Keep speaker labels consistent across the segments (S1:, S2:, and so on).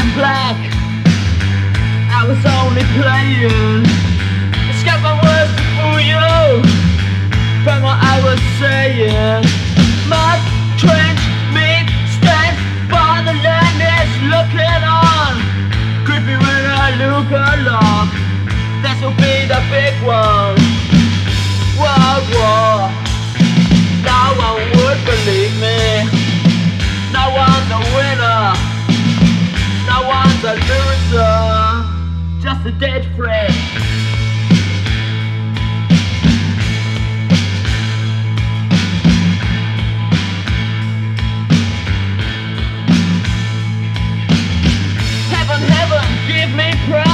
S1: in black. I was only playing. It's my words to fool you from what I was saying. My trench meat stand by the land is looking on. Creepy when I look along. This will be the big one. past a dead friend. Heaven, heaven, give me praise.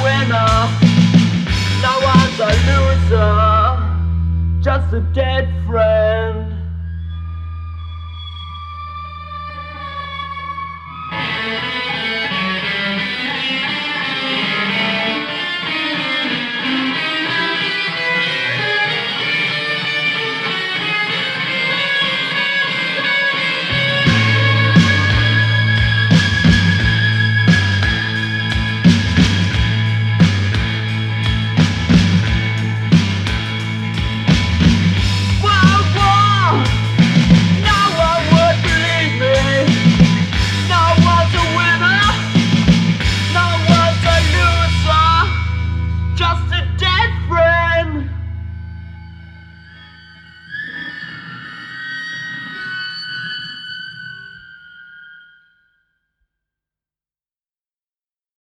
S1: Winner. No one's a loser. Just a dead friend.